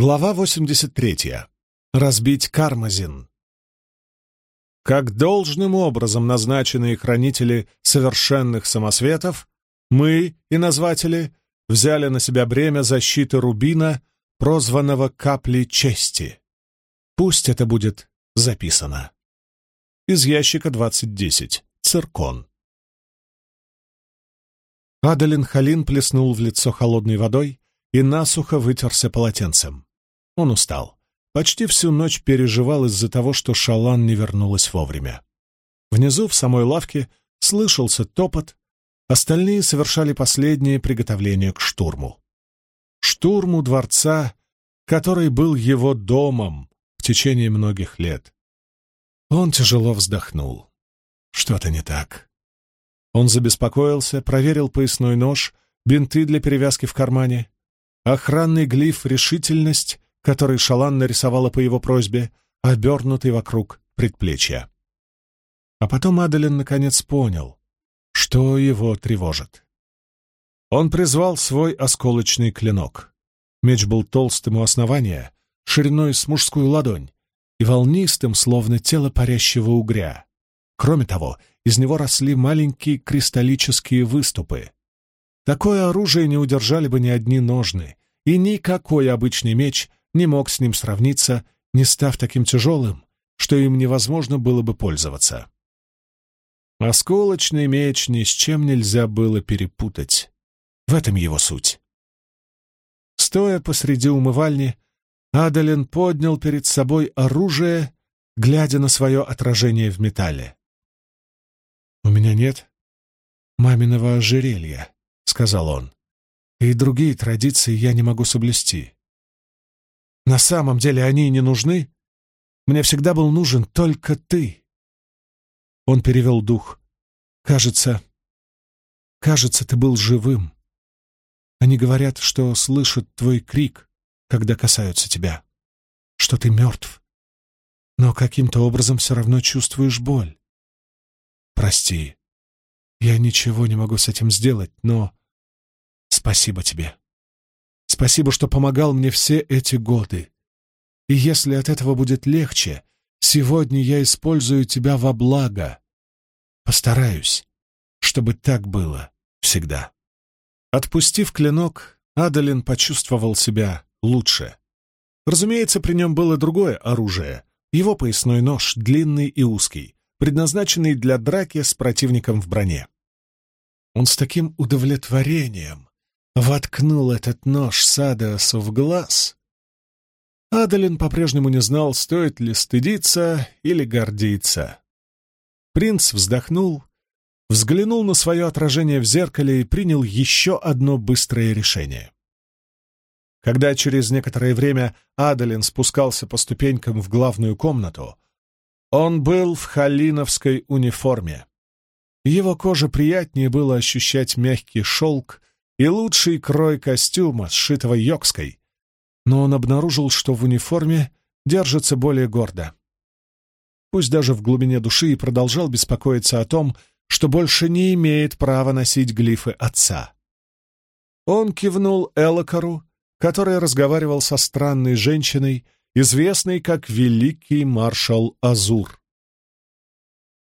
Глава 83. Разбить Кармазин. Как должным образом назначенные хранители совершенных самосветов, мы и назватели взяли на себя бремя защиты Рубина, прозванного Каплей Чести. Пусть это будет записано. Из ящика 2010. Циркон. Адалин Халин плеснул в лицо холодной водой и насухо вытерся полотенцем. Он устал. Почти всю ночь переживал из-за того, что Шалан не вернулась вовремя. Внизу, в самой лавке, слышался топот, остальные совершали последние приготовления к штурму. Штурму дворца, который был его домом в течение многих лет. Он тяжело вздохнул. Что-то не так. Он забеспокоился, проверил поясной нож, бинты для перевязки в кармане, охранный глиф «Решительность» который Шалан нарисовала по его просьбе, обернутый вокруг предплечья. А потом Адалин наконец понял, что его тревожит. Он призвал свой осколочный клинок. Меч был толстым у основания, шириной с мужскую ладонь, и волнистым, словно тело парящего угря. Кроме того, из него росли маленькие кристаллические выступы. Такое оружие не удержали бы ни одни ножны, и никакой обычный меч не мог с ним сравниться, не став таким тяжелым, что им невозможно было бы пользоваться. Осколочный меч ни с чем нельзя было перепутать. В этом его суть. Стоя посреди умывальни, Адалин поднял перед собой оружие, глядя на свое отражение в металле. «У меня нет маминого ожерелья», — сказал он, — «и другие традиции я не могу соблюсти. На самом деле они не нужны. Мне всегда был нужен только ты. Он перевел дух. Кажется, кажется, ты был живым. Они говорят, что слышат твой крик, когда касаются тебя, что ты мертв, но каким-то образом все равно чувствуешь боль. Прости, я ничего не могу с этим сделать, но спасибо тебе. Спасибо, что помогал мне все эти годы. И если от этого будет легче, сегодня я использую тебя во благо. Постараюсь, чтобы так было всегда. Отпустив клинок, Адалин почувствовал себя лучше. Разумеется, при нем было другое оружие. Его поясной нож, длинный и узкий, предназначенный для драки с противником в броне. Он с таким удовлетворением воткнул этот нож Садеосу в глаз. Адалин по-прежнему не знал, стоит ли стыдиться или гордиться. Принц вздохнул, взглянул на свое отражение в зеркале и принял еще одно быстрое решение. Когда через некоторое время Адалин спускался по ступенькам в главную комнату, он был в халиновской униформе. Его коже приятнее было ощущать мягкий шелк и лучший крой костюма, сшитого йокской, но он обнаружил, что в униформе держится более гордо. Пусть даже в глубине души и продолжал беспокоиться о том, что больше не имеет права носить глифы отца. Он кивнул Элокару, который разговаривал со странной женщиной, известной как Великий маршал Азур.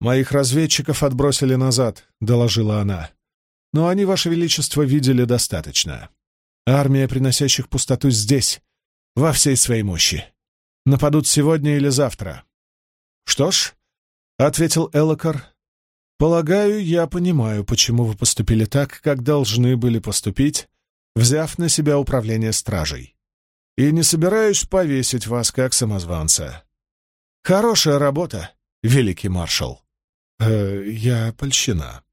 «Моих разведчиков отбросили назад», — доложила она но они, Ваше Величество, видели достаточно. Армия, приносящих пустоту здесь, во всей своей мощи. Нападут сегодня или завтра. Что ж, — ответил Элокар, — полагаю, я понимаю, почему вы поступили так, как должны были поступить, взяв на себя управление стражей. И не собираюсь повесить вас как самозванца. Хорошая работа, великий маршал. Э, я польщена.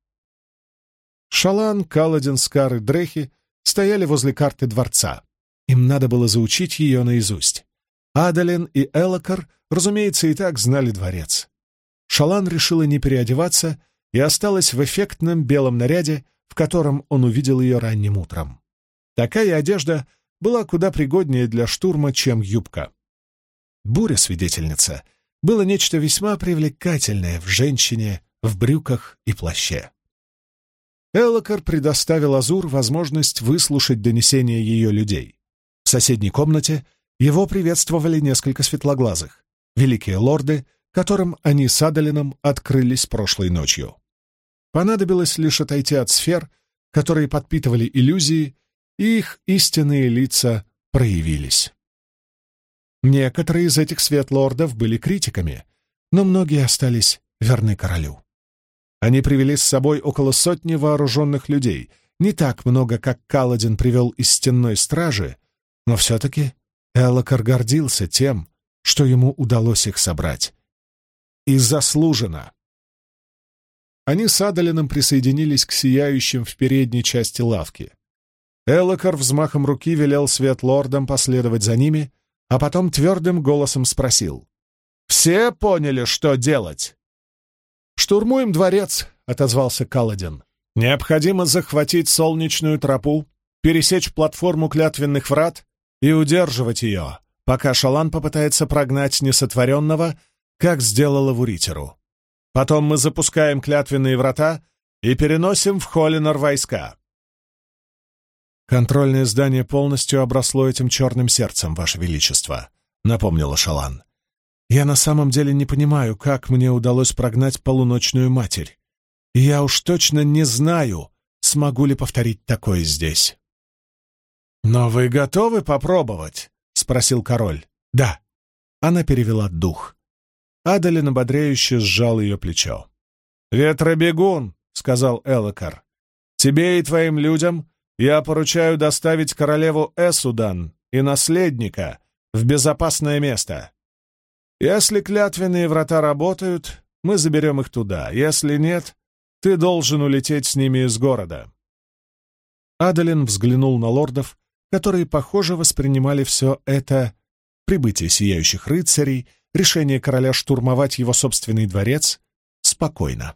Шалан, Каладин, Скар и Дрехи стояли возле карты дворца. Им надо было заучить ее наизусть. Адалин и Элокар, разумеется, и так знали дворец. Шалан решила не переодеваться и осталась в эффектном белом наряде, в котором он увидел ее ранним утром. Такая одежда была куда пригоднее для штурма, чем юбка. Буря-свидетельница было нечто весьма привлекательное в женщине в брюках и плаще. Элокар предоставил Азур возможность выслушать донесения ее людей. В соседней комнате его приветствовали несколько светлоглазых, великие лорды, которым они с Адалином открылись прошлой ночью. Понадобилось лишь отойти от сфер, которые подпитывали иллюзии, и их истинные лица проявились. Некоторые из этих светлордов были критиками, но многие остались верны королю. Они привели с собой около сотни вооруженных людей, не так много, как Каладин привел из стенной стражи, но все-таки Элокар гордился тем, что ему удалось их собрать. И заслуженно. Они с Адалином присоединились к сияющим в передней части лавки. Элокар взмахом руки велел светлордам последовать за ними, а потом твердым голосом спросил. «Все поняли, что делать?» «Штурмуем дворец», — отозвался Каладин. «Необходимо захватить солнечную тропу, пересечь платформу клятвенных врат и удерживать ее, пока Шалан попытается прогнать несотворенного, как сделала Вуритеру. Потом мы запускаем клятвенные врата и переносим в Холлинор войска». «Контрольное здание полностью обросло этим черным сердцем, Ваше Величество», — напомнила Шалан. Я на самом деле не понимаю, как мне удалось прогнать полуночную матерь. И я уж точно не знаю, смогу ли повторить такое здесь. «Но вы готовы попробовать?» — спросил король. «Да». Она перевела дух. Адалин ободряюще сжал ее плечо. «Ветробегун», — сказал Элокар, — «тебе и твоим людям я поручаю доставить королеву Эсудан и наследника в безопасное место. Если клятвенные врата работают, мы заберем их туда. Если нет, ты должен улететь с ними из города». Адалин взглянул на лордов, которые, похоже, воспринимали все это прибытие сияющих рыцарей, решение короля штурмовать его собственный дворец спокойно.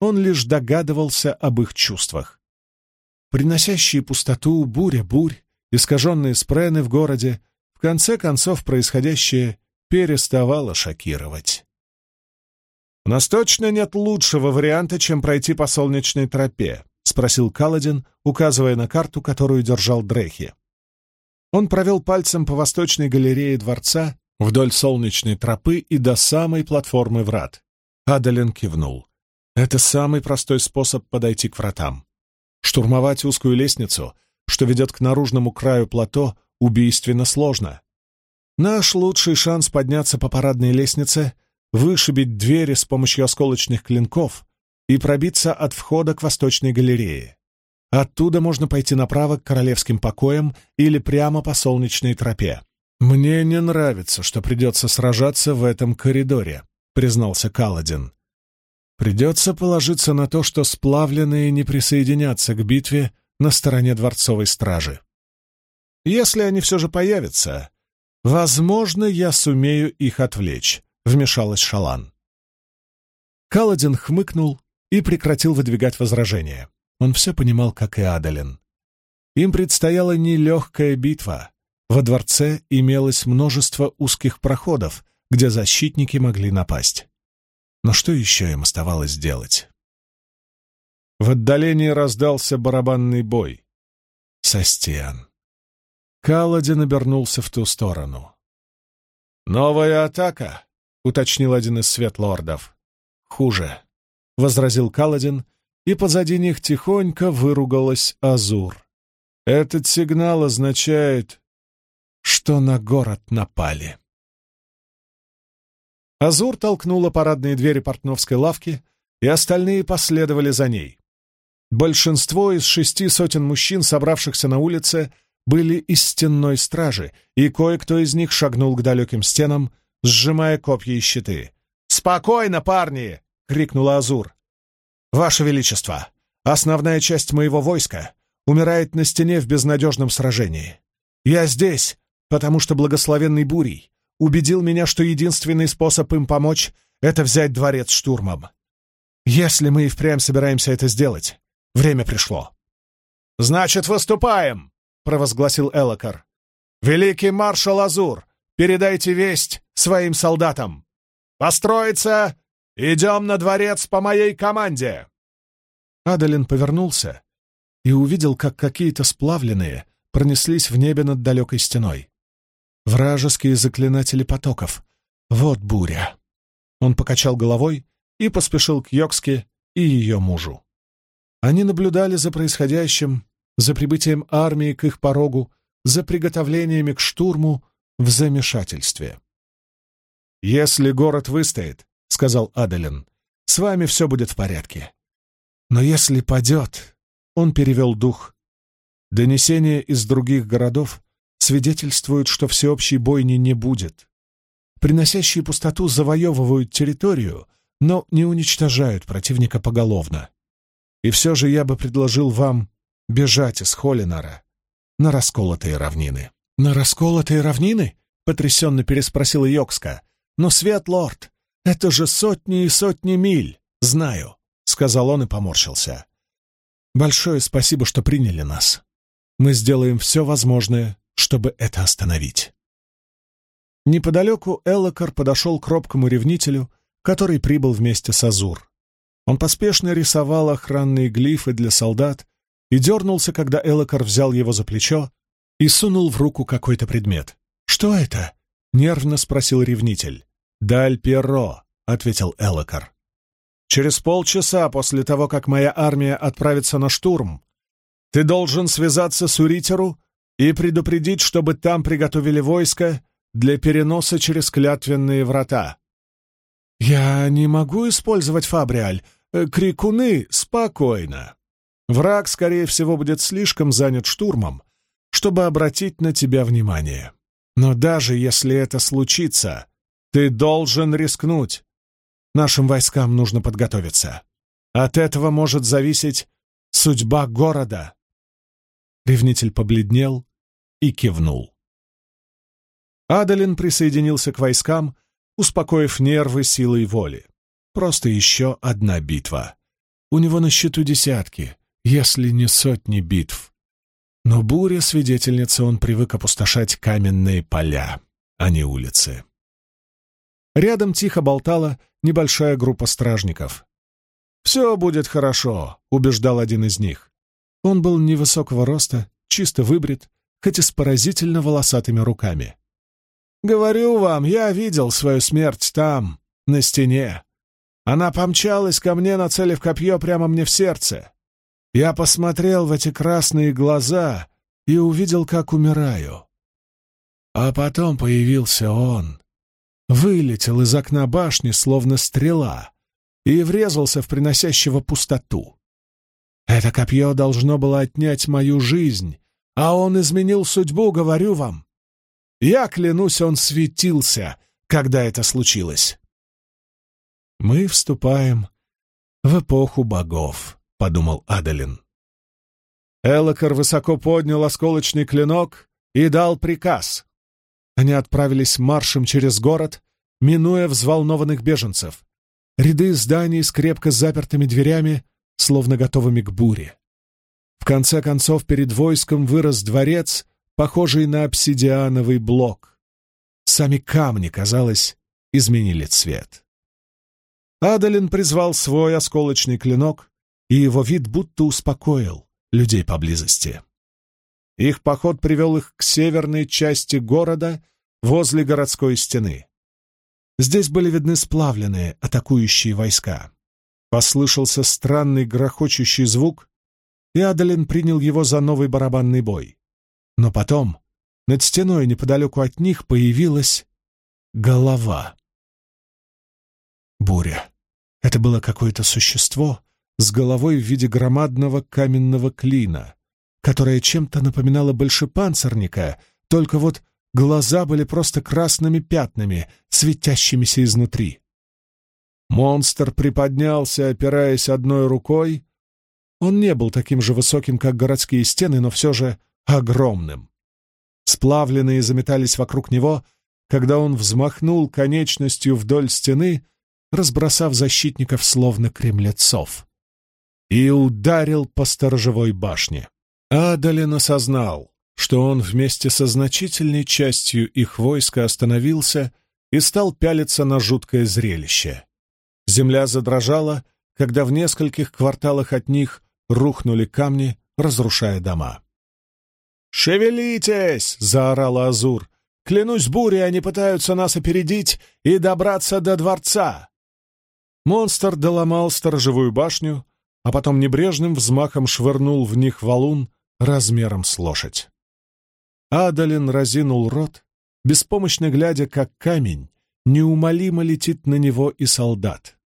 Он лишь догадывался об их чувствах. Приносящие пустоту буря-бурь, искаженные спрены в городе, в конце концов происходящее переставало шокировать. «У нас точно нет лучшего варианта, чем пройти по солнечной тропе», — спросил Каладин, указывая на карту, которую держал Дрехи. Он провел пальцем по восточной галерее дворца вдоль солнечной тропы и до самой платформы врат. Адалин кивнул. Это самый простой способ подойти к вратам. Штурмовать узкую лестницу, что ведет к наружному краю плато, убийственно сложно. Наш лучший шанс подняться по парадной лестнице — вышибить двери с помощью осколочных клинков и пробиться от входа к восточной галерее. Оттуда можно пойти направо к королевским покоям или прямо по солнечной тропе. «Мне не нравится, что придется сражаться в этом коридоре», — признался Каладин. «Придется положиться на то, что сплавленные не присоединятся к битве на стороне дворцовой стражи. Если они все же появятся, «Возможно, я сумею их отвлечь», — вмешалась Шалан. Каладин хмыкнул и прекратил выдвигать возражения. Он все понимал, как и Адалин. Им предстояла нелегкая битва. Во дворце имелось множество узких проходов, где защитники могли напасть. Но что еще им оставалось делать? В отдалении раздался барабанный бой. Состиан. Каладин обернулся в ту сторону. «Новая атака», — уточнил один из светлордов. «Хуже», — возразил Каладин, и позади них тихонько выругалась Азур. «Этот сигнал означает, что на город напали». Азур толкнула парадные двери портновской лавки, и остальные последовали за ней. Большинство из шести сотен мужчин, собравшихся на улице, — были из стенной стражи, и кое-кто из них шагнул к далеким стенам, сжимая копья и щиты. «Спокойно, парни!» — крикнула Азур. «Ваше Величество, основная часть моего войска умирает на стене в безнадежном сражении. Я здесь, потому что благословенный Бурей убедил меня, что единственный способ им помочь — это взять дворец штурмом. Если мы и впрямь собираемся это сделать, время пришло». «Значит, выступаем!» — провозгласил Элокар. «Великий маршал Азур, передайте весть своим солдатам! Построиться! Идем на дворец по моей команде!» Адалин повернулся и увидел, как какие-то сплавленные пронеслись в небе над далекой стеной. Вражеские заклинатели потоков. Вот буря. Он покачал головой и поспешил к Йокске и ее мужу. Они наблюдали за происходящим, за прибытием армии к их порогу, за приготовлениями к штурму в замешательстве. «Если город выстоит, — сказал Аделин, — с вами все будет в порядке. Но если падет...» — он перевел дух. Донесения из других городов свидетельствуют, что всеобщей бойни не будет. Приносящие пустоту завоевывают территорию, но не уничтожают противника поголовно. И все же я бы предложил вам бежать из Холинара на расколотые равнины. «На расколотые равнины?» — потрясенно переспросила Йокска. «Но, Свет Лорд, это же сотни и сотни миль!» «Знаю», — сказал он и поморщился. «Большое спасибо, что приняли нас. Мы сделаем все возможное, чтобы это остановить». Неподалеку Эллокар подошел к робкому ревнителю, который прибыл вместе с Азур. Он поспешно рисовал охранные глифы для солдат и дернулся, когда Элокар взял его за плечо и сунул в руку какой-то предмет. «Что это?» — нервно спросил ревнитель. «Даль Перро», — ответил Элокар. «Через полчаса после того, как моя армия отправится на штурм, ты должен связаться с Уритеру и предупредить, чтобы там приготовили войско для переноса через клятвенные врата». «Я не могу использовать фабриаль. Э, крикуны спокойно. Враг, скорее всего, будет слишком занят штурмом, чтобы обратить на тебя внимание. Но даже если это случится, ты должен рискнуть. Нашим войскам нужно подготовиться. От этого может зависеть судьба города. Ревнитель побледнел и кивнул. Адалин присоединился к войскам, успокоив нервы силой воли. Просто еще одна битва. У него на счету десятки, если не сотни битв. Но буря свидетельница он привык опустошать каменные поля, а не улицы. Рядом тихо болтала небольшая группа стражников. «Все будет хорошо», — убеждал один из них. Он был невысокого роста, чисто выбрит, хоть и с поразительно волосатыми руками. «Говорю вам, я видел свою смерть там, на стене. Она помчалась ко мне, нацелив копье прямо мне в сердце. Я посмотрел в эти красные глаза и увидел, как умираю. А потом появился он. Вылетел из окна башни, словно стрела, и врезался в приносящего пустоту. Это копье должно было отнять мою жизнь, а он изменил судьбу, говорю вам. Я клянусь, он светился, когда это случилось. Мы вступаем в эпоху богов. — подумал Адалин. Элокар высоко поднял осколочный клинок и дал приказ. Они отправились маршем через город, минуя взволнованных беженцев. Ряды зданий с крепко запертыми дверями, словно готовыми к буре. В конце концов, перед войском вырос дворец, похожий на обсидиановый блок. Сами камни, казалось, изменили цвет. Адалин призвал свой осколочный клинок, и его вид будто успокоил людей поблизости. Их поход привел их к северной части города возле городской стены. Здесь были видны сплавленные атакующие войска. Послышался странный грохочущий звук, и Адалин принял его за новый барабанный бой. Но потом над стеной неподалеку от них появилась голова. Буря. Это было какое-то существо, с головой в виде громадного каменного клина, которая чем-то напоминала большепанцирника, только вот глаза были просто красными пятнами, светящимися изнутри. Монстр приподнялся, опираясь одной рукой. Он не был таким же высоким, как городские стены, но все же огромным. Сплавленные заметались вокруг него, когда он взмахнул конечностью вдоль стены, разбросав защитников словно кремлецов и ударил по сторожевой башне. Адалин осознал, что он вместе со значительной частью их войска остановился и стал пялиться на жуткое зрелище. Земля задрожала, когда в нескольких кварталах от них рухнули камни, разрушая дома. «Шевелитесь!» — заорала Азур. Клянусь бурей, они пытаются нас опередить и добраться до дворца!» Монстр доломал сторожевую башню, а потом небрежным взмахом швырнул в них валун размером с лошадь. Адалин разинул рот, беспомощно глядя, как камень неумолимо летит на него и солдат.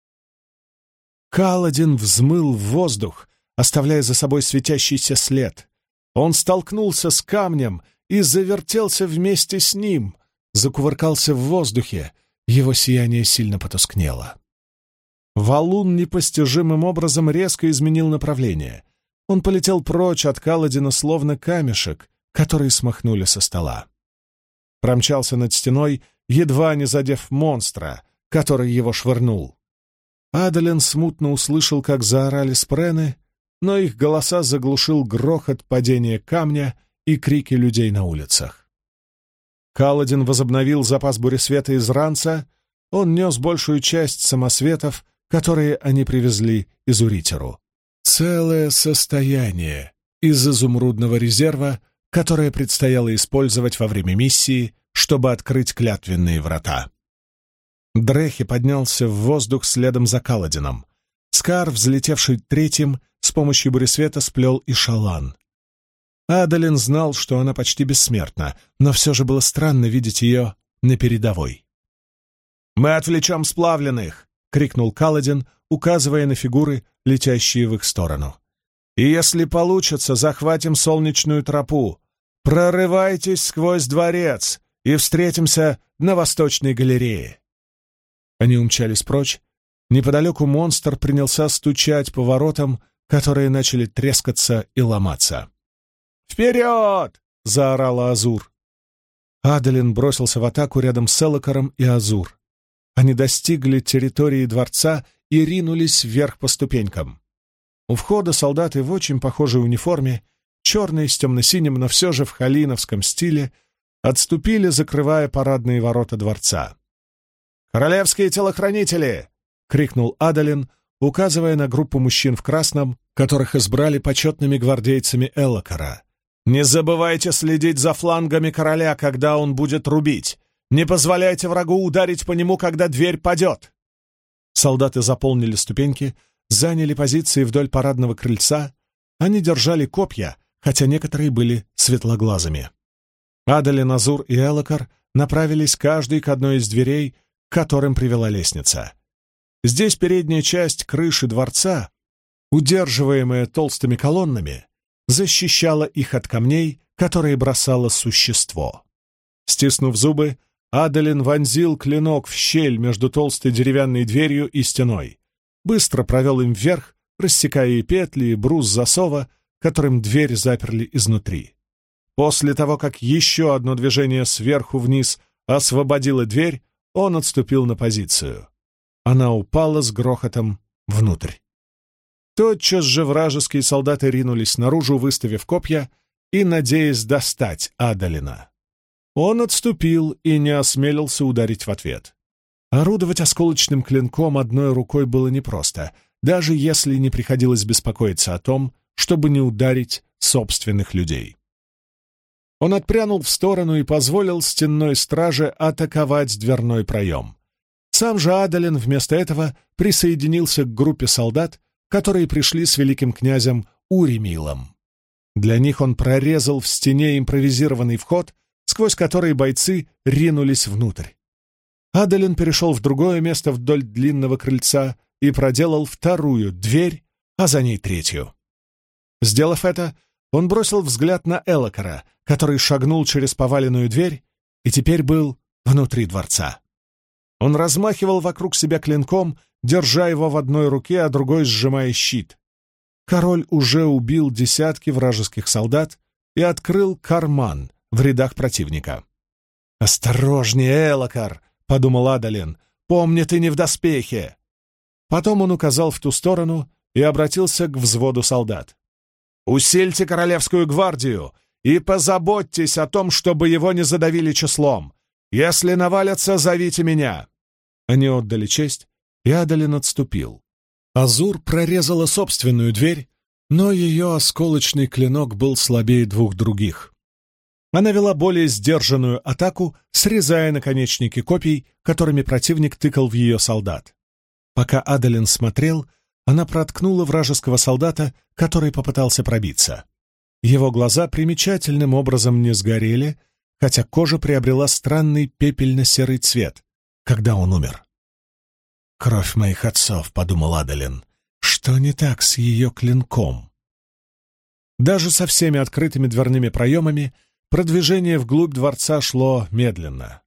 Каладин взмыл в воздух, оставляя за собой светящийся след. Он столкнулся с камнем и завертелся вместе с ним, закувыркался в воздухе, его сияние сильно потускнело. Валун непостижимым образом резко изменил направление. Он полетел прочь от Каладина, словно камешек, который смахнули со стола. Промчался над стеной, едва не задев монстра, который его швырнул. Адален смутно услышал, как заорали спрены, но их голоса заглушил грохот падения камня и крики людей на улицах. Каладин возобновил запас буресвета из ранца, он нес большую часть самосветов, которые они привезли из Уритеру. Целое состояние из изумрудного резерва, которое предстояло использовать во время миссии, чтобы открыть клятвенные врата. Дрехи поднялся в воздух следом за Каладином. Скар, взлетевший третьим, с помощью буресвета сплел и шалан. Адалин знал, что она почти бессмертна, но все же было странно видеть ее на передовой. «Мы отвлечем сплавленных!» — крикнул Каладин, указывая на фигуры, летящие в их сторону. «И если получится, захватим солнечную тропу. Прорывайтесь сквозь дворец и встретимся на Восточной галерее». Они умчались прочь. Неподалеку монстр принялся стучать по воротам, которые начали трескаться и ломаться. «Вперед!» — заорала Азур. Адалин бросился в атаку рядом с Элокаром и Азур. Они достигли территории дворца и ринулись вверх по ступенькам. У входа солдаты в очень похожей униформе, черные с темно-синим, но все же в халиновском стиле, отступили, закрывая парадные ворота дворца. «Королевские телохранители!» — крикнул Адалин, указывая на группу мужчин в красном, которых избрали почетными гвардейцами Эллокара. «Не забывайте следить за флангами короля, когда он будет рубить. Не позволяйте врагу ударить по нему, когда дверь падет!» Солдаты заполнили ступеньки, заняли позиции вдоль парадного крыльца. Они держали копья, хотя некоторые были светлоглазыми. Адали, Назур и Элокар направились каждый к одной из дверей, к которым привела лестница. Здесь передняя часть крыши дворца, удерживаемая толстыми колоннами, защищала их от камней, которые бросало существо. Стиснув зубы, Адалин вонзил клинок в щель между толстой деревянной дверью и стеной. Быстро провел им вверх, рассекая и петли, и брус засова, которым дверь заперли изнутри. После того, как еще одно движение сверху вниз освободило дверь, он отступил на позицию. Она упала с грохотом внутрь. Тотчас же вражеские солдаты ринулись наружу, выставив копья и надеясь достать Адалина. Он отступил и не осмелился ударить в ответ. Орудовать осколочным клинком одной рукой было непросто, даже если не приходилось беспокоиться о том, чтобы не ударить собственных людей. Он отпрянул в сторону и позволил стенной страже атаковать дверной проем. Сам же Адалин вместо этого присоединился к группе солдат, которые пришли с великим князем Уремилом. Для них он прорезал в стене импровизированный вход — сквозь которые бойцы ринулись внутрь. Адалин перешел в другое место вдоль длинного крыльца и проделал вторую дверь, а за ней третью. Сделав это, он бросил взгляд на Элокара, который шагнул через поваленную дверь и теперь был внутри дворца. Он размахивал вокруг себя клинком, держа его в одной руке, а другой сжимая щит. Король уже убил десятки вражеских солдат и открыл карман, в рядах противника. «Осторожнее, Элокар!» — подумал Адалин. «Помни, ты не в доспехе!» Потом он указал в ту сторону и обратился к взводу солдат. «Усильте Королевскую гвардию и позаботьтесь о том, чтобы его не задавили числом. Если навалятся, зовите меня!» Они отдали честь, и Адалин отступил. Азур прорезала собственную дверь, но ее осколочный клинок был слабее двух других. Она вела более сдержанную атаку, срезая наконечники копий, которыми противник тыкал в ее солдат. Пока Адалин смотрел, она проткнула вражеского солдата, который попытался пробиться. Его глаза примечательным образом не сгорели, хотя кожа приобрела странный пепельно-серый цвет, когда он умер. «Кровь моих отцов», — подумал Адалин. «Что не так с ее клинком?» Даже со всеми открытыми дверными проемами продвижение вглубь дворца шло медленно.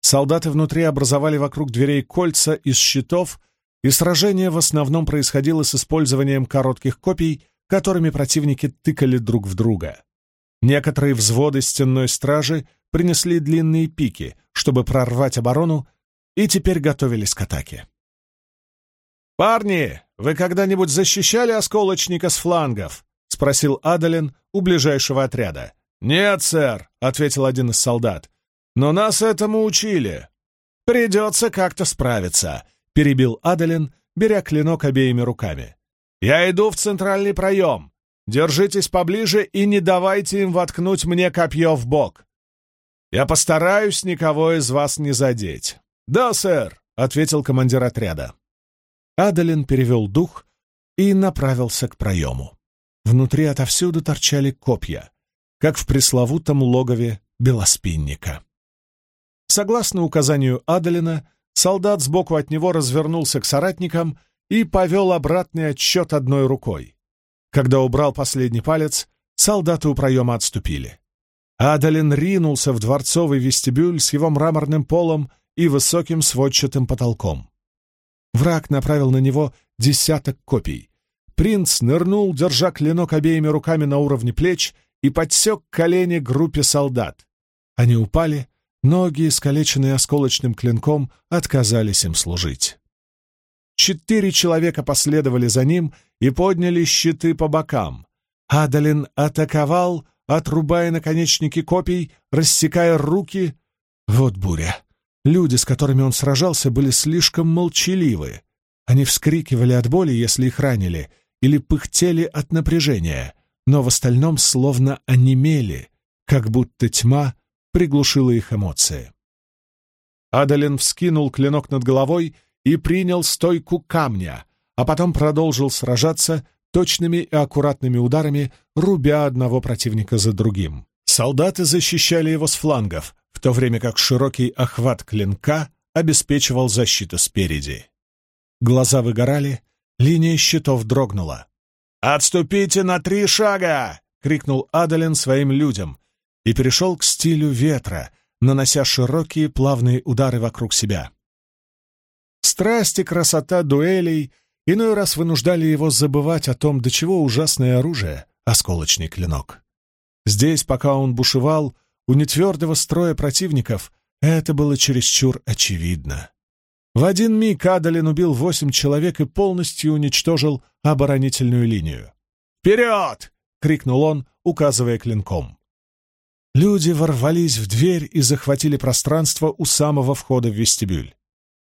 Солдаты внутри образовали вокруг дверей кольца из щитов, и сражение в основном происходило с использованием коротких копий, которыми противники тыкали друг в друга. Некоторые взводы стенной стражи принесли длинные пики, чтобы прорвать оборону, и теперь готовились к атаке. «Парни, вы когда-нибудь защищали осколочника с флангов?» — спросил Адалин у ближайшего отряда. «Нет, сэр», — ответил один из солдат. «Но нас этому учили. Придется как-то справиться», — перебил Адалин, беря клинок обеими руками. «Я иду в центральный проем. Держитесь поближе и не давайте им воткнуть мне копье в бок. Я постараюсь никого из вас не задеть». «Да, сэр», — ответил командир отряда. Адалин перевел дух и направился к проему. Внутри отовсюду торчали копья, как в пресловутом логове белоспинника. Согласно указанию Адалина, солдат сбоку от него развернулся к соратникам и повел обратный отсчет одной рукой. Когда убрал последний палец, солдаты у проема отступили. Адалин ринулся в дворцовый вестибюль с его мраморным полом и высоким сводчатым потолком. Враг направил на него десяток копий. Принц нырнул, держа клинок обеими руками на уровне плеч, и подсек колени группе солдат. Они упали, ноги, искалеченные осколочным клинком, отказались им служить. Четыре человека последовали за ним и подняли щиты по бокам. Адалин атаковал, отрубая наконечники копий, рассекая руки. Вот буря. Люди, с которыми он сражался, были слишком молчаливы. Они вскрикивали от боли, если их ранили, или пыхтели от напряжения, но в остальном словно онемели, как будто тьма приглушила их эмоции. Адалин вскинул клинок над головой и принял стойку камня, а потом продолжил сражаться точными и аккуратными ударами, рубя одного противника за другим. Солдаты защищали его с флангов, в то время как широкий охват клинка обеспечивал защиту спереди. Глаза выгорали, линия щитов дрогнула. «Отступите на три шага!» — крикнул Адалин своим людям и перешел к стилю ветра, нанося широкие плавные удары вокруг себя. Страсть и красота дуэлей иной раз вынуждали его забывать о том, до чего ужасное оружие — осколочный клинок. Здесь, пока он бушевал, у нетвердого строя противников это было чересчур очевидно. В один миг Адалин убил восемь человек и полностью уничтожил оборонительную линию. «Вперед!» — крикнул он, указывая клинком. Люди ворвались в дверь и захватили пространство у самого входа в вестибюль.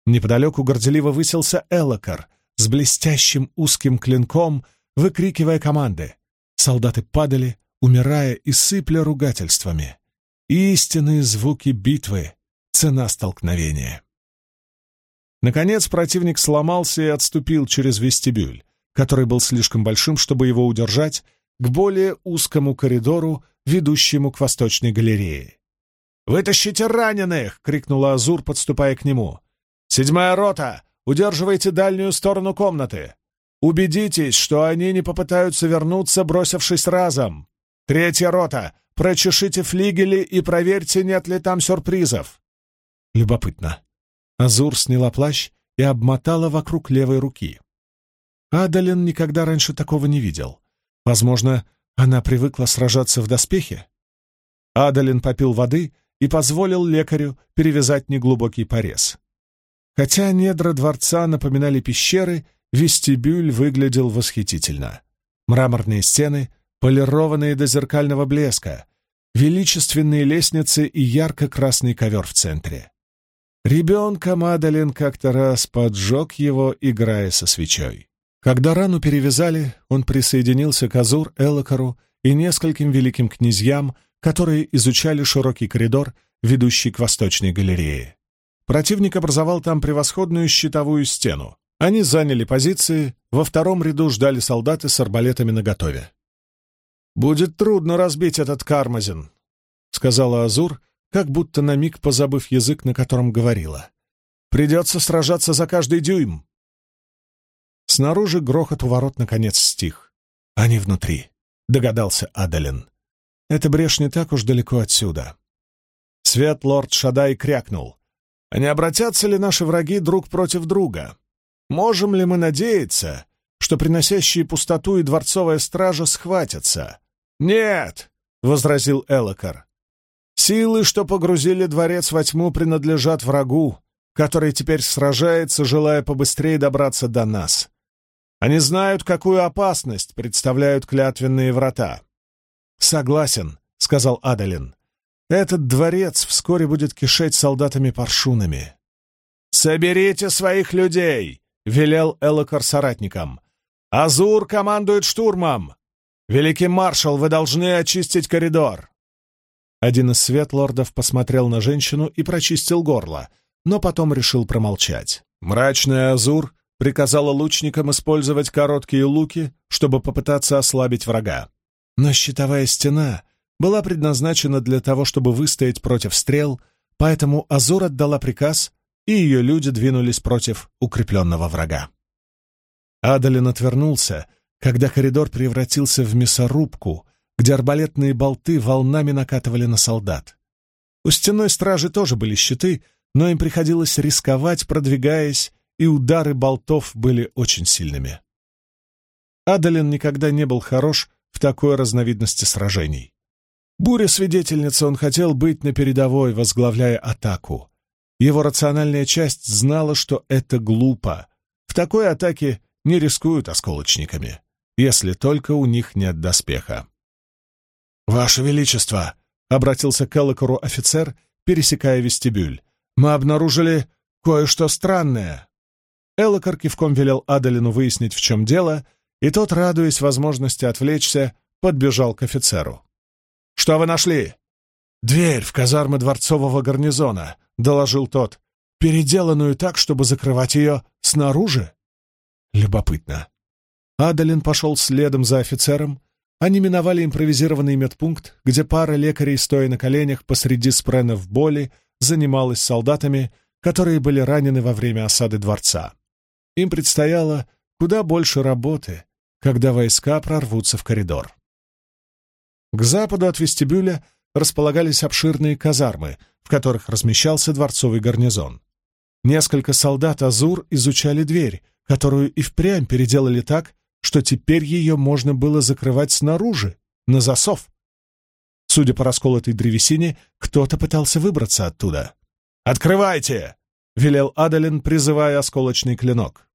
Неподалеку горделиво высился Элокар с блестящим узким клинком, выкрикивая команды. Солдаты падали, умирая и сыпля ругательствами. Истинные звуки битвы, цена столкновения. Наконец противник сломался и отступил через вестибюль, который был слишком большим, чтобы его удержать, к более узкому коридору, ведущему к восточной галерее. «Вытащите раненых!» — крикнула Азур, подступая к нему. «Седьмая рота! Удерживайте дальнюю сторону комнаты! Убедитесь, что они не попытаются вернуться, бросившись разом! Третья рота! Прочешите флигели и проверьте, нет ли там сюрпризов!» Любопытно. Азур сняла плащ и обмотала вокруг левой руки. Адалин никогда раньше такого не видел. Возможно, она привыкла сражаться в доспехе? Адалин попил воды и позволил лекарю перевязать неглубокий порез. Хотя недра дворца напоминали пещеры, вестибюль выглядел восхитительно. Мраморные стены, полированные до зеркального блеска, величественные лестницы и ярко-красный ковер в центре. Ребенка Мадалин как-то раз поджег его, играя со свечой. Когда рану перевязали, он присоединился к Азур, Элокару и нескольким великим князьям, которые изучали широкий коридор, ведущий к восточной галерее. Противник образовал там превосходную щитовую стену. Они заняли позиции, во втором ряду ждали солдаты с арбалетами наготове. «Будет трудно разбить этот кармазин», — сказала Азур, как будто на миг позабыв язык, на котором говорила. «Придется сражаться за каждый дюйм». Снаружи грохот у ворот наконец стих. «Они внутри», — догадался Адалин. «Эта брешь не так уж далеко отсюда». Свет лорд Шадай крякнул. «А не обратятся ли наши враги друг против друга? Можем ли мы надеяться, что приносящие пустоту и дворцовая стража схватятся?» «Нет!» — возразил Элокар. «Силы, что погрузили дворец во тьму, принадлежат врагу, который теперь сражается, желая побыстрее добраться до нас. Они знают, какую опасность представляют клятвенные врата. «Согласен», — сказал Адалин. «Этот дворец вскоре будет кишеть солдатами-паршунами». «Соберите своих людей!» — велел Элокар соратникам. «Азур командует штурмом! Великий маршал, вы должны очистить коридор!» Один из светлордов посмотрел на женщину и прочистил горло, но потом решил промолчать. Мрачный Азур приказала лучникам использовать короткие луки, чтобы попытаться ослабить врага. Но щитовая стена была предназначена для того, чтобы выстоять против стрел, поэтому Азур отдала приказ, и ее люди двинулись против укрепленного врага. Адалин отвернулся, когда коридор превратился в мясорубку, где арбалетные болты волнами накатывали на солдат. У стенной стражи тоже были щиты, но им приходилось рисковать, продвигаясь и удары болтов были очень сильными. Адалин никогда не был хорош в такой разновидности сражений. Буря-свидетельница он хотел быть на передовой, возглавляя атаку. Его рациональная часть знала, что это глупо. В такой атаке не рискуют осколочниками, если только у них нет доспеха. «Ваше Величество!» — обратился к Эллокору офицер, пересекая вестибюль. «Мы обнаружили кое-что странное». Эллокар кивком велел Адалину выяснить, в чем дело, и тот, радуясь возможности отвлечься, подбежал к офицеру. «Что вы нашли?» «Дверь в казармы дворцового гарнизона», — доложил тот, «переделанную так, чтобы закрывать ее снаружи». Любопытно. Адалин пошел следом за офицером. Они миновали импровизированный медпункт, где пара лекарей, стоя на коленях посреди спренов боли, занималась солдатами, которые были ранены во время осады дворца. Им предстояло куда больше работы, когда войска прорвутся в коридор. К западу от вестибюля располагались обширные казармы, в которых размещался дворцовый гарнизон. Несколько солдат Азур изучали дверь, которую и впрямь переделали так, что теперь ее можно было закрывать снаружи, на засов. Судя по расколотой древесине, кто-то пытался выбраться оттуда. «Открывайте!» — велел Адалин, призывая осколочный клинок.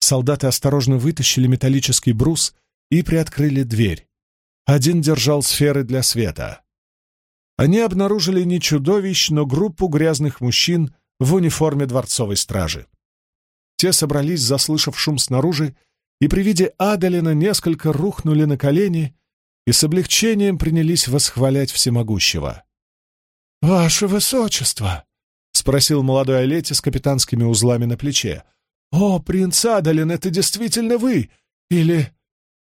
Солдаты осторожно вытащили металлический брус и приоткрыли дверь. Один держал сферы для света. Они обнаружили не чудовищ, но группу грязных мужчин в униформе дворцовой стражи. Те собрались, заслышав шум снаружи, и при виде Адалина несколько рухнули на колени и с облегчением принялись восхвалять всемогущего. «Ваше Высочество!» — спросил молодой Олете с капитанскими узлами на плече. «О, принц Адалин, это действительно вы? Или...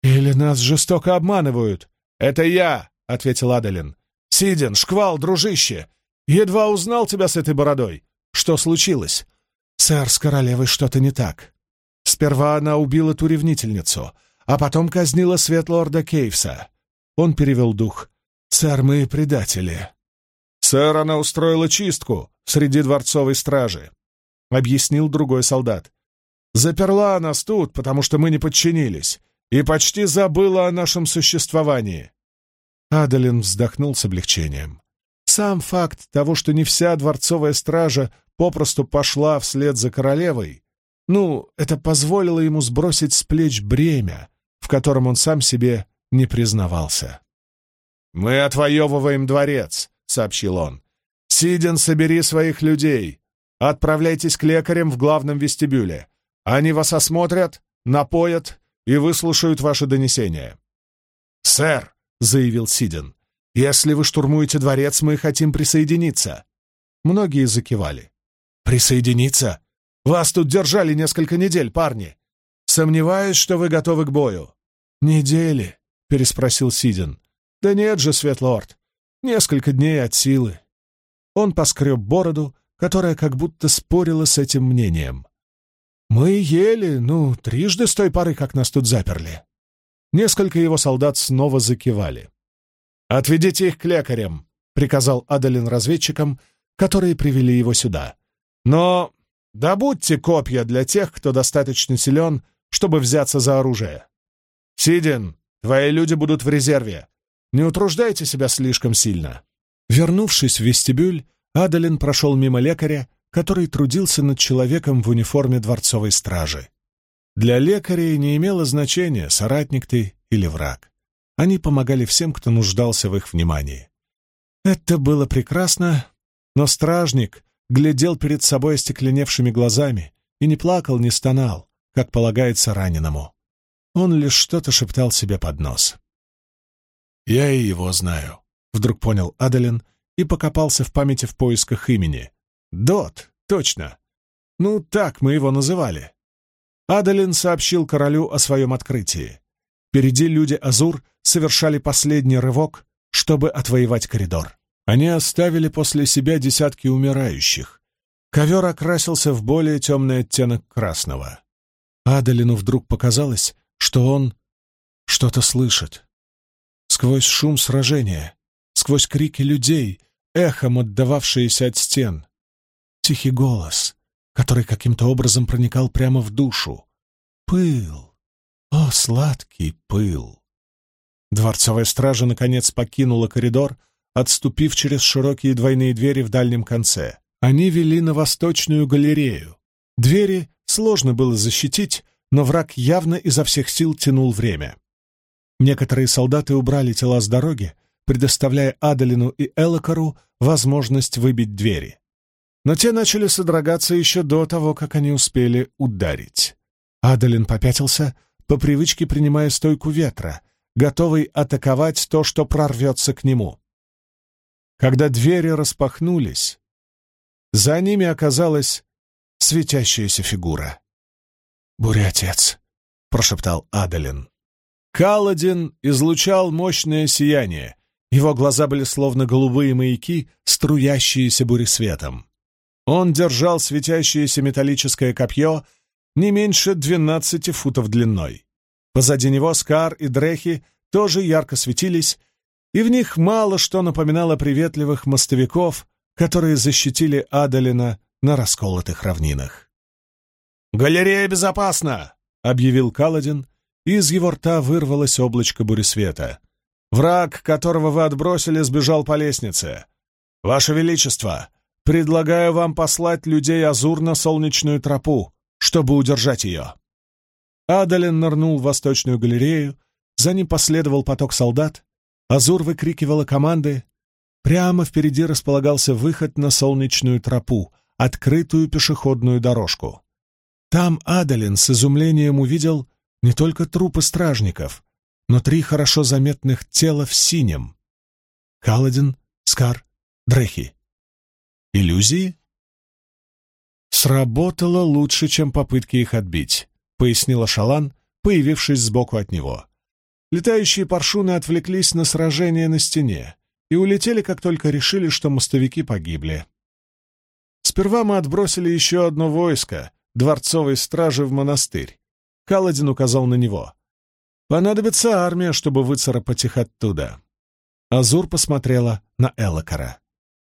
или нас жестоко обманывают?» «Это я», — ответил Адалин. «Сидин, шквал, дружище! Едва узнал тебя с этой бородой. Что случилось?» «Сэр, с королевой что-то не так. Сперва она убила ту ревнительницу, а потом казнила светлорда Кейвса». Он перевел дух. «Сэр, мы предатели». «Сэр, она устроила чистку среди дворцовой стражи», — объяснил другой солдат. Заперла нас тут, потому что мы не подчинились, и почти забыла о нашем существовании. Адалин вздохнул с облегчением. Сам факт того, что не вся дворцовая стража попросту пошла вслед за королевой, ну, это позволило ему сбросить с плеч бремя, в котором он сам себе не признавался. «Мы отвоевываем дворец», — сообщил он. «Сиден, собери своих людей. Отправляйтесь к лекарям в главном вестибюле. Они вас осмотрят, напоят и выслушают ваши донесения». «Сэр», — заявил Сиден, — Если вы штурмуете дворец, мы хотим присоединиться». Многие закивали. «Присоединиться? Вас тут держали несколько недель, парни. Сомневаюсь, что вы готовы к бою». «Недели?» — переспросил Сидин. «Да нет же, Светлорд, несколько дней от силы». Он поскреб бороду, которая как будто спорила с этим мнением. «Мы ели, ну, трижды с той поры, как нас тут заперли». Несколько его солдат снова закивали. «Отведите их к лекарям», — приказал Адалин разведчикам, которые привели его сюда. «Но добудьте копья для тех, кто достаточно силен, чтобы взяться за оружие. Сидин, твои люди будут в резерве. Не утруждайте себя слишком сильно». Вернувшись в вестибюль, Адалин прошел мимо лекаря, который трудился над человеком в униформе дворцовой стражи. Для лекарей не имело значения, соратник ты или враг. Они помогали всем, кто нуждался в их внимании. Это было прекрасно, но стражник глядел перед собой остекленевшими глазами и не плакал, не стонал, как полагается раненому. Он лишь что-то шептал себе под нос. «Я и его знаю», — вдруг понял Адалин и покопался в памяти в поисках имени. «Дот, точно. Ну, так мы его называли. Адалин сообщил королю о своем открытии. Впереди люди Азур совершали последний рывок, чтобы отвоевать коридор. Они оставили после себя десятки умирающих. Ковер окрасился в более темный оттенок красного. Адалину вдруг показалось, что он что-то слышит. Сквозь шум сражения, сквозь крики людей, эхом отдававшиеся от стен. Тихий голос, который каким-то образом проникал прямо в душу. Пыл! О, сладкий пыл! Дворцовая стража, наконец, покинула коридор, отступив через широкие двойные двери в дальнем конце. Они вели на восточную галерею. Двери сложно было защитить, но враг явно изо всех сил тянул время. Некоторые солдаты убрали тела с дороги, предоставляя Адалину и Элокару возможность выбить двери но те начали содрогаться еще до того, как они успели ударить. Адалин попятился, по привычке принимая стойку ветра, готовый атаковать то, что прорвется к нему. Когда двери распахнулись, за ними оказалась светящаяся фигура. «Буря-отец», — прошептал Адалин. Каладин излучал мощное сияние. Его глаза были словно голубые маяки, струящиеся буресветом. Он держал светящееся металлическое копье не меньше двенадцати футов длиной. Позади него Скар и Дрехи тоже ярко светились, и в них мало что напоминало приветливых мостовиков, которые защитили Адалина на расколотых равнинах. «Галерея безопасна!» — объявил Каладин, и из его рта вырвалось облачко буресвета. «Враг, которого вы отбросили, сбежал по лестнице. Ваше Величество, Предлагаю вам послать людей Азур на солнечную тропу, чтобы удержать ее». Адалин нырнул в восточную галерею, за ним последовал поток солдат, Азур выкрикивала команды. Прямо впереди располагался выход на солнечную тропу, открытую пешеходную дорожку. Там Адалин с изумлением увидел не только трупы стражников, но три хорошо заметных тела в синем. Каладин, Скар, Дрехи. Иллюзии? Сработало лучше, чем попытки их отбить, пояснила Шалан, появившись сбоку от него. Летающие паршуны отвлеклись на сражение на стене и улетели, как только решили, что мостовики погибли. Сперва мы отбросили еще одно войско, дворцовой стражи в монастырь. Каладин указал на него. Понадобится армия, чтобы выцарапать их оттуда. Азур посмотрела на Элокара.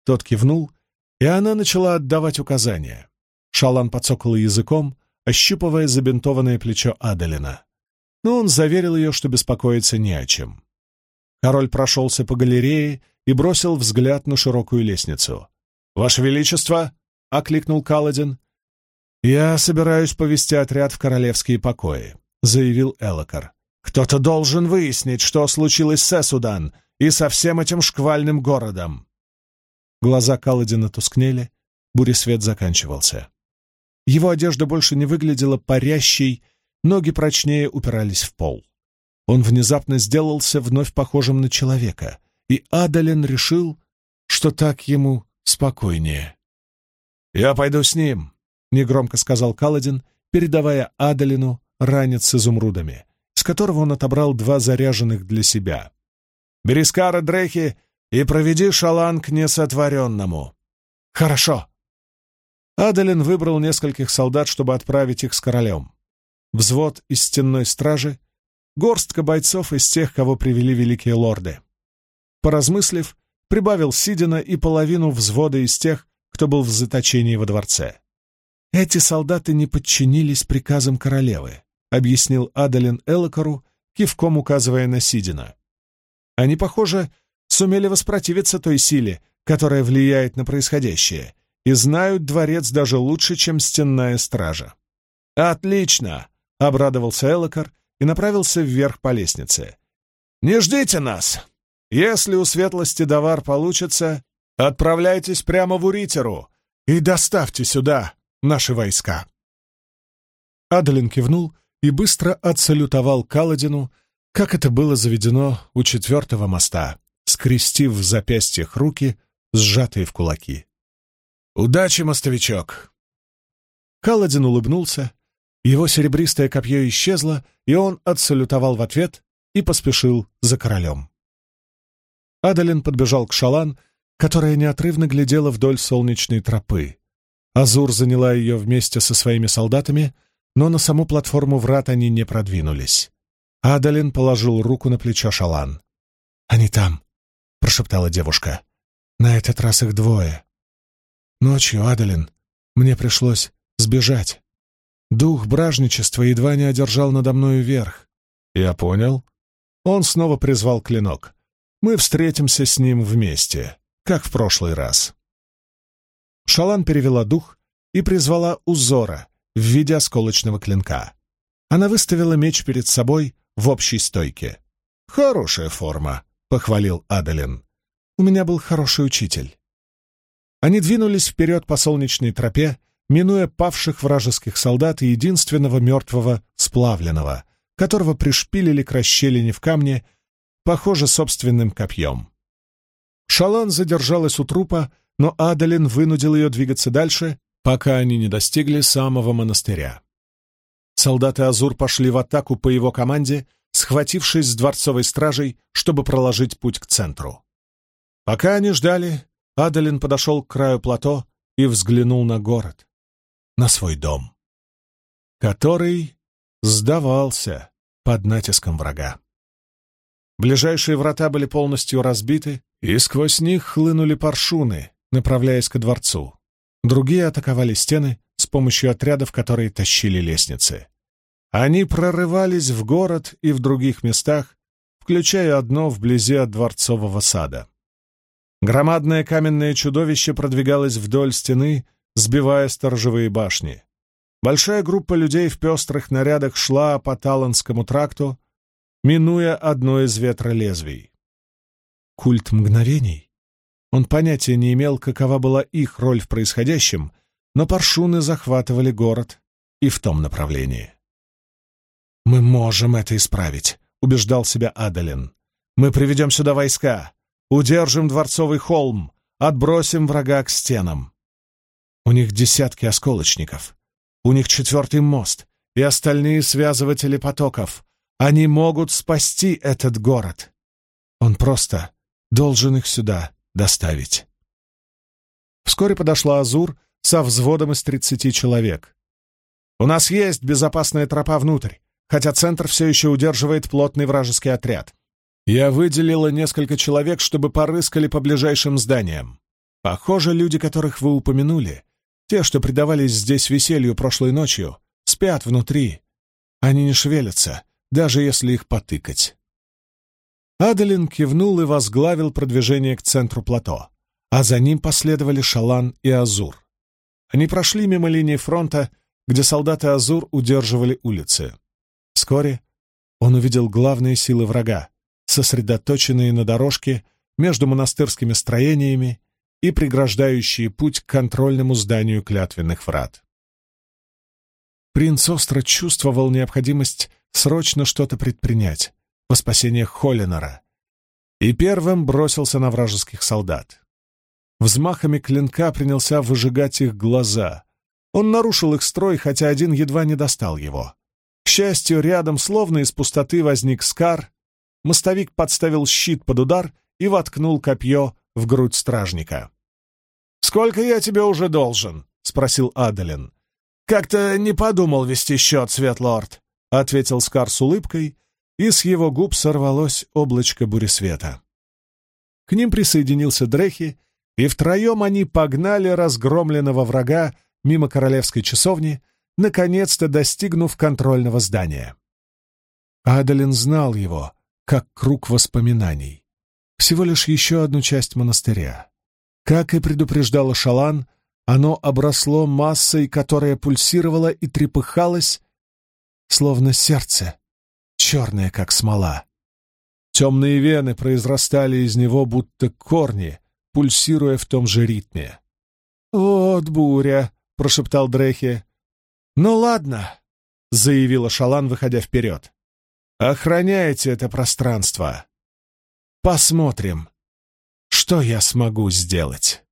Тот кивнул и она начала отдавать указания. Шалан подсокал языком, ощупывая забинтованное плечо Аделина. Но он заверил ее, что беспокоиться не о чем. Король прошелся по галерее и бросил взгляд на широкую лестницу. «Ваше Величество!» — окликнул Каладин. «Я собираюсь повести отряд в королевские покои», — заявил Элокар. «Кто-то должен выяснить, что случилось с Эсудан и со всем этим шквальным городом». Глаза Каладина тускнели, буресвет заканчивался. Его одежда больше не выглядела парящей, ноги прочнее упирались в пол. Он внезапно сделался вновь похожим на человека, и Адален решил, что так ему спокойнее. «Я пойду с ним», — негромко сказал Каладин, передавая Адалину ранец с изумрудами, с которого он отобрал два заряженных для себя. «Бери Скара Дрехи и проведи шалан к несотворенному». «Хорошо». Адалин выбрал нескольких солдат, чтобы отправить их с королем. Взвод из стенной стражи, горстка бойцов из тех, кого привели великие лорды. Поразмыслив, прибавил Сидина и половину взвода из тех, кто был в заточении во дворце. «Эти солдаты не подчинились приказам королевы», — объяснил Адалин Элокару, кивком указывая на Сидина. «Они, похоже, сумели воспротивиться той силе, которая влияет на происходящее, и знают дворец даже лучше, чем стенная стража». «Отлично!» — обрадовался Элокар и направился вверх по лестнице. «Не ждите нас! Если у светлости Давар получится, отправляйтесь прямо в Уритеру и доставьте сюда наши войска». Адалин кивнул и быстро отсалютовал Каладину, как это было заведено у четвертого моста, скрестив в запястьях руки, сжатые в кулаки. «Удачи, мостовичок!» Каладин улыбнулся, его серебристое копье исчезло, и он отсалютовал в ответ и поспешил за королем. Адалин подбежал к Шалан, которая неотрывно глядела вдоль солнечной тропы. Азур заняла ее вместе со своими солдатами, но на саму платформу врат они не продвинулись. Адалин положил руку на плечо Шалан. «Они там», — прошептала девушка. «На этот раз их двое. Ночью, Адалин, мне пришлось сбежать. Дух бражничества едва не одержал надо мною верх. Я понял. Он снова призвал клинок. Мы встретимся с ним вместе, как в прошлый раз. Шалан перевела дух и призвала узора в виде осколочного клинка. Она выставила меч перед собой в общей стойке. «Хорошая форма», — похвалил Адалин. «У меня был хороший учитель». Они двинулись вперед по солнечной тропе, минуя павших вражеских солдат и единственного мертвого сплавленного, которого пришпилили к расщелине в камне, похоже, собственным копьем. Шалан задержалась у трупа, но Адалин вынудил ее двигаться дальше, пока они не достигли самого монастыря. Солдаты Азур пошли в атаку по его команде, схватившись с дворцовой стражей, чтобы проложить путь к центру. Пока они ждали, Адалин подошел к краю плато и взглянул на город на свой дом, который сдавался под натиском врага. Ближайшие врата были полностью разбиты, и сквозь них хлынули паршуны, направляясь к дворцу. Другие атаковали стены с помощью отрядов, которые тащили лестницы. Они прорывались в город и в других местах, включая одно вблизи от дворцового сада. Громадное каменное чудовище продвигалось вдоль стены, сбивая сторожевые башни. Большая группа людей в пестрых нарядах шла по Таланскому тракту, минуя одно из ветролезвий. Культ мгновений? Он понятия не имел, какова была их роль в происходящем, но паршуны захватывали город и в том направлении. «Мы можем это исправить», — убеждал себя Адалин. «Мы приведем сюда войска, удержим дворцовый холм, отбросим врага к стенам. У них десятки осколочников. У них четвертый мост и остальные связыватели потоков. Они могут спасти этот город. Он просто должен их сюда доставить. Вскоре подошла Азур со взводом из тридцати человек. «У нас есть безопасная тропа внутрь, хотя центр все еще удерживает плотный вражеский отряд. Я выделила несколько человек, чтобы порыскали по ближайшим зданиям. Похоже, люди, которых вы упомянули, те, что предавались здесь веселью прошлой ночью, спят внутри. Они не шевелятся, даже если их потыкать. Адалин кивнул и возглавил продвижение к центру плато, а за ним последовали Шалан и Азур. Они прошли мимо линии фронта, где солдаты Азур удерживали улицы. Вскоре он увидел главные силы врага, сосредоточенные на дорожке между монастырскими строениями и преграждающие путь к контрольному зданию клятвенных врат. Принц остро чувствовал необходимость срочно что-то предпринять во спасение Холлинора. и первым бросился на вражеских солдат. Взмахами клинка принялся выжигать их глаза. Он нарушил их строй, хотя один едва не достал его. К счастью, рядом, словно из пустоты, возник Скар. Мостовик подставил щит под удар и воткнул копье в грудь стражника. «Сколько я тебе уже должен?» — спросил Адалин. «Как-то не подумал вести счет, Светлорд», — ответил Скар с улыбкой, и с его губ сорвалось облачко буресвета. К ним присоединился Дрехи, и втроем они погнали разгромленного врага мимо королевской часовни, наконец-то достигнув контрольного здания. Адалин знал его, как круг воспоминаний. Всего лишь еще одну часть монастыря. Как и предупреждала Шалан, оно обросло массой, которая пульсировала и трепыхалась, словно сердце, черное, как смола. Темные вены произрастали из него, будто корни, пульсируя в том же ритме. «Вот буря!» — прошептал Дрехи. «Ну ладно», — заявила Шалан, выходя вперед. «Охраняйте это пространство. Посмотрим, что я смогу сделать».